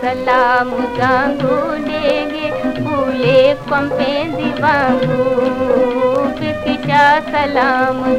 salamu zangu ndege kule kwa mpenzi wangu, fikisha salamu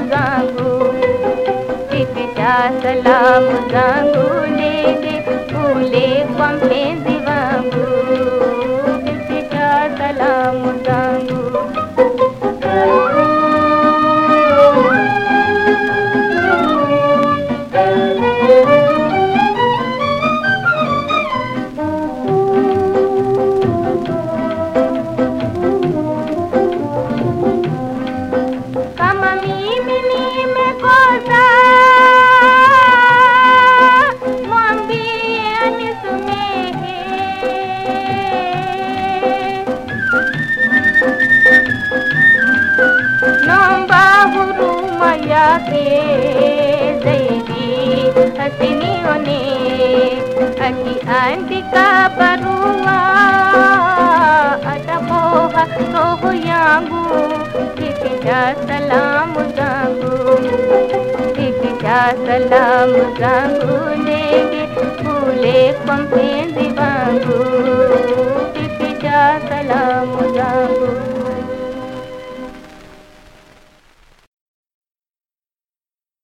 سلام زنگول huruma yake zaidi asinione, akiandika barua atapoha roho yangu, fikisha salamu zangu, fikisha salamu zangu ndege kule kwa mpenzi